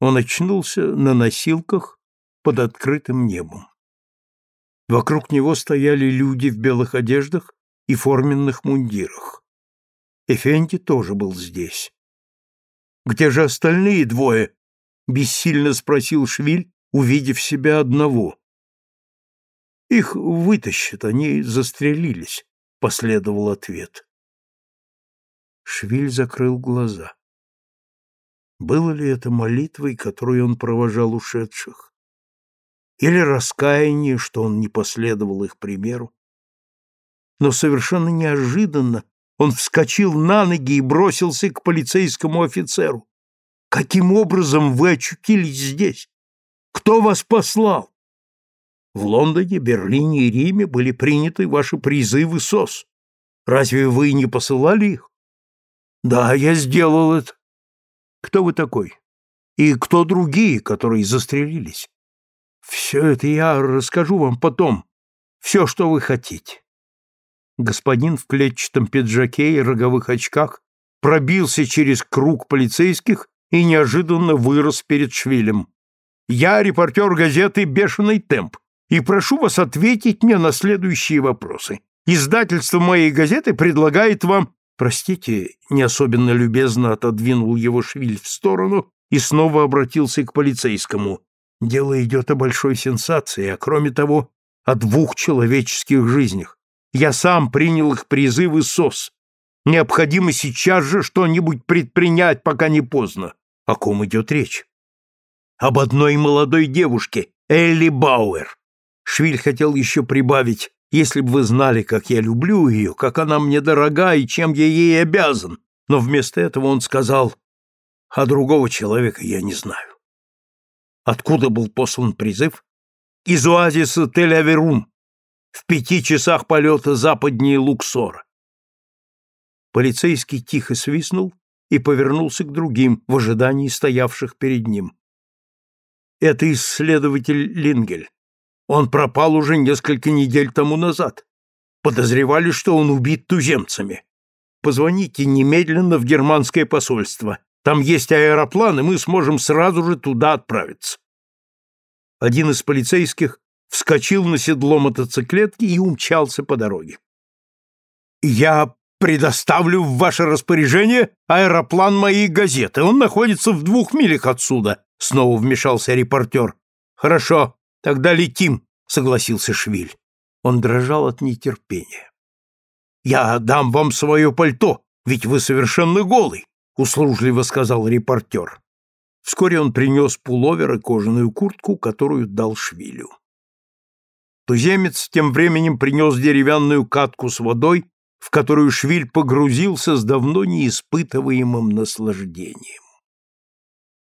он очнулся на носилках под открытым небом. Вокруг него стояли люди в белых одеждах и форменных мундирах. Эфенди тоже был здесь. «Где же остальные двое?» — бессильно спросил Швиль, увидев себя одного. «Их вытащат, они застрелились», — последовал ответ. Швиль закрыл глаза. Было ли это молитвой, которой он провожал ушедших? Или раскаяние, что он не последовал их примеру? Но совершенно неожиданно он вскочил на ноги и бросился к полицейскому офицеру. «Каким образом вы очутились здесь? Кто вас послал?» «В Лондоне, Берлине и Риме были приняты ваши призывы СОС. Разве вы не посылали их?» «Да, я сделал это. Кто вы такой? И кто другие, которые застрелились? Все это я расскажу вам потом. Все, что вы хотите. Господин в клетчатом пиджаке и роговых очках пробился через круг полицейских и неожиданно вырос перед Швилем. «Я репортер газеты «Бешеный темп» и прошу вас ответить мне на следующие вопросы. Издательство моей газеты предлагает вам «Простите», — не особенно любезно отодвинул его швиль в сторону и снова обратился к полицейскому. «Дело идет о большой сенсации, а кроме того, о двух человеческих жизнях. Я сам принял их призывы СОС. Необходимо сейчас же что-нибудь предпринять, пока не поздно. О ком идет речь? Об одной молодой девушке, Элли Бауэр. Швиль хотел еще прибавить если бы вы знали, как я люблю ее, как она мне дорога и чем я ей обязан. Но вместо этого он сказал, а другого человека я не знаю. Откуда был послан призыв? Из оазиса Тель-Аверум, в пяти часах полета западнее Луксора. Полицейский тихо свистнул и повернулся к другим в ожидании стоявших перед ним. Это исследователь Лингель. Он пропал уже несколько недель тому назад. Подозревали, что он убит туземцами. Позвоните немедленно в германское посольство. Там есть аэроплан, и мы сможем сразу же туда отправиться. Один из полицейских вскочил на седло мотоциклетки и умчался по дороге. «Я предоставлю в ваше распоряжение аэроплан моей газеты. Он находится в двух милях отсюда», — снова вмешался репортер. «Хорошо, Тогда летим, согласился Швиль. Он дрожал от нетерпения. Я дам вам свое пальто, ведь вы совершенно голый, услужливо сказал репортер. Вскоре он принес пуловер и кожаную куртку, которую дал Швилю. Туземец тем временем принес деревянную катку с водой, в которую Швиль погрузился с давно неиспытываемым наслаждением.